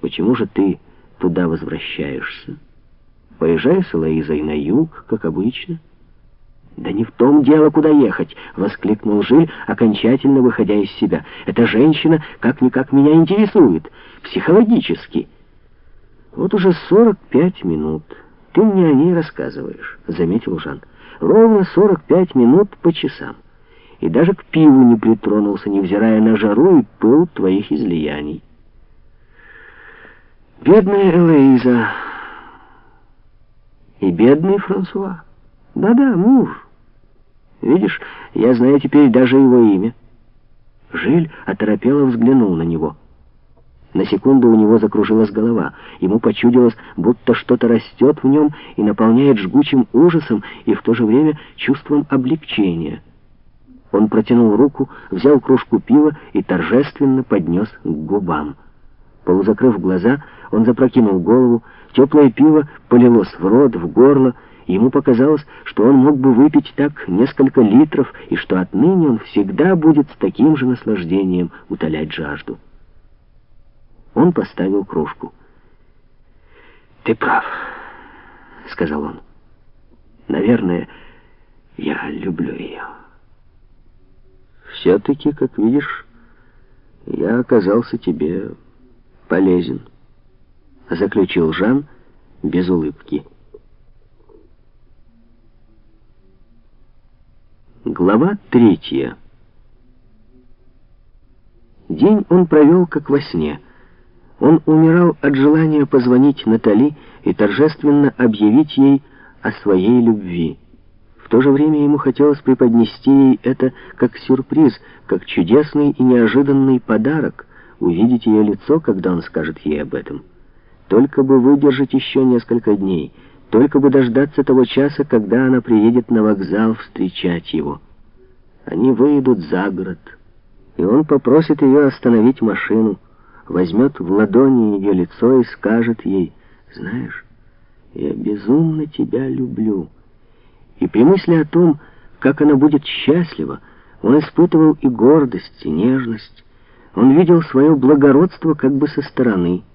Почему же ты туда возвращаешься? Поезжай с Элоизой на юг, как обычно. «Да не в том дело, куда ехать!» — воскликнул Жиль, окончательно выходя из себя. «Эта женщина как-никак меня интересует, психологически». «Вот уже сорок пять минут ты мне о ней рассказываешь», — заметил Жан. «Ровно сорок пять минут по часам. И даже к пиву не притронулся, невзирая на жару и пыл твоих излияний». «Бедная Элоиза и бедный Франсуа. Да-да, муж». Видишь, я знаю теперь даже его имя». Жиль оторопело взглянул на него. На секунду у него закружилась голова. Ему почудилось, будто что-то растет в нем и наполняет жгучим ужасом и в то же время чувством облегчения. Он протянул руку, взял кружку пива и торжественно поднес к губам. Полузакрыв глаза, он запрокинул голову, теплое пиво полилось в рот, в горло, Ему показалось, что он мог бы выпить так несколько литров, и что отныне он всегда будет с таким же наслаждением утолять жажду. Он поставил кружку. «Ты прав», — сказал он. «Наверное, я люблю ее». «Все-таки, как видишь, я оказался тебе полезен», — заключил Жан без улыбки. Глава третья. День он провел как во сне. Он умирал от желания позвонить Натали и торжественно объявить ей о своей любви. В то же время ему хотелось преподнести ей это как сюрприз, как чудесный и неожиданный подарок, увидеть ее лицо, когда он скажет ей об этом. Только бы выдержать еще несколько дней — только бы дождаться того часа, когда она приедет на вокзал встречать его. Они выйдут за город, и он попросит ее остановить машину, возьмет в ладони ее лицо и скажет ей, «Знаешь, я безумно тебя люблю». И при мысли о том, как она будет счастлива, он испытывал и гордость, и нежность. Он видел свое благородство как бы со стороны —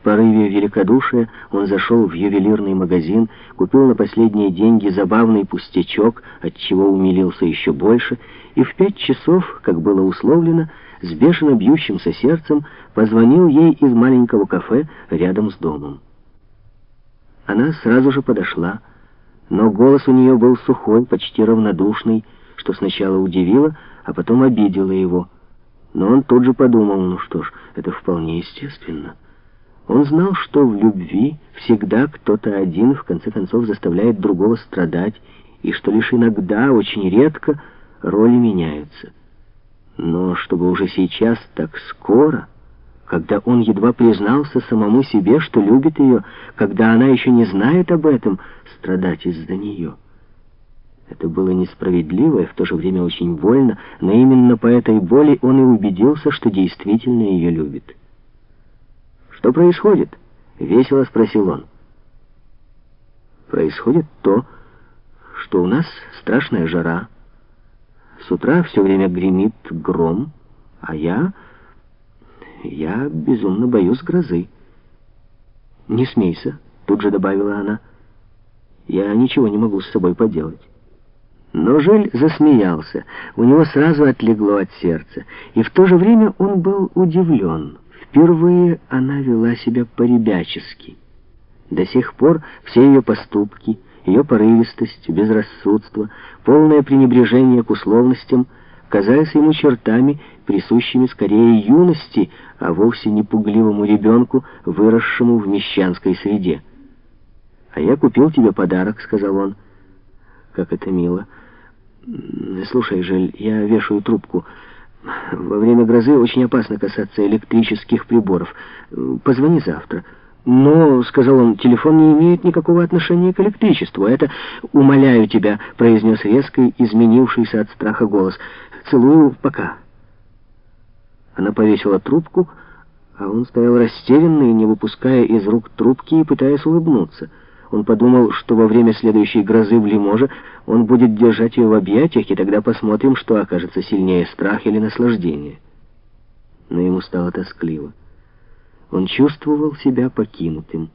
в порыве великодушия он зашел в ювелирный магазин, купил на последние деньги забавный пустячок, от чего умилился еще больше, и в пять часов, как было условлено, с бешено бьющимся сердцем позвонил ей из маленького кафе рядом с домом. Она сразу же подошла, но голос у нее был сухой, почти равнодушный, что сначала удивило, а потом обидело его. Но он тут же подумал, ну что ж, это вполне естественно. Он знал, что в любви всегда кто-то один в конце концов заставляет другого страдать, и что лишь иногда, очень редко, роли меняются. Но чтобы уже сейчас, так скоро, когда он едва признался самому себе, что любит ее, когда она еще не знает об этом, страдать из-за нее. Это было несправедливо и в то же время очень больно, но именно по этой боли он и убедился, что действительно ее любит. «Что происходит?» — весело спросил он. «Происходит то, что у нас страшная жара. С утра все время гремит гром, а я... я безумно боюсь грозы». «Не смейся», — тут же добавила она. «Я ничего не могу с собой поделать». Но Жиль засмеялся, у него сразу отлегло от сердца, и в то же время он был удивлен. Впервые она вела себя по-ребячески. До сих пор все ее поступки, ее порывистость, безрассудство, полное пренебрежение к условностям казались ему чертами, присущими скорее юности, а вовсе не пугливому ребенку, выросшему в мещанской среде. «А я купил тебе подарок», — сказал он. «Как это мило!» «Слушай, Жель, я вешаю трубку». Во время грозы очень опасно касаться электрических приборов. Позвони завтра. «Но, — сказал он, — телефон не имеет никакого отношения к электричеству. Это, умоляю тебя, — произнес резкий, изменившийся от страха голос. Целую, пока». Она повесила трубку, а он стоял растерянный, не выпуская из рук трубки и пытаясь улыбнуться. Он подумал, что во время следующей грозы в Лиможе он будет держать ее в объятиях, и тогда посмотрим, что окажется сильнее, страх или наслаждение. Но ему стало тоскливо. Он чувствовал себя покинутым.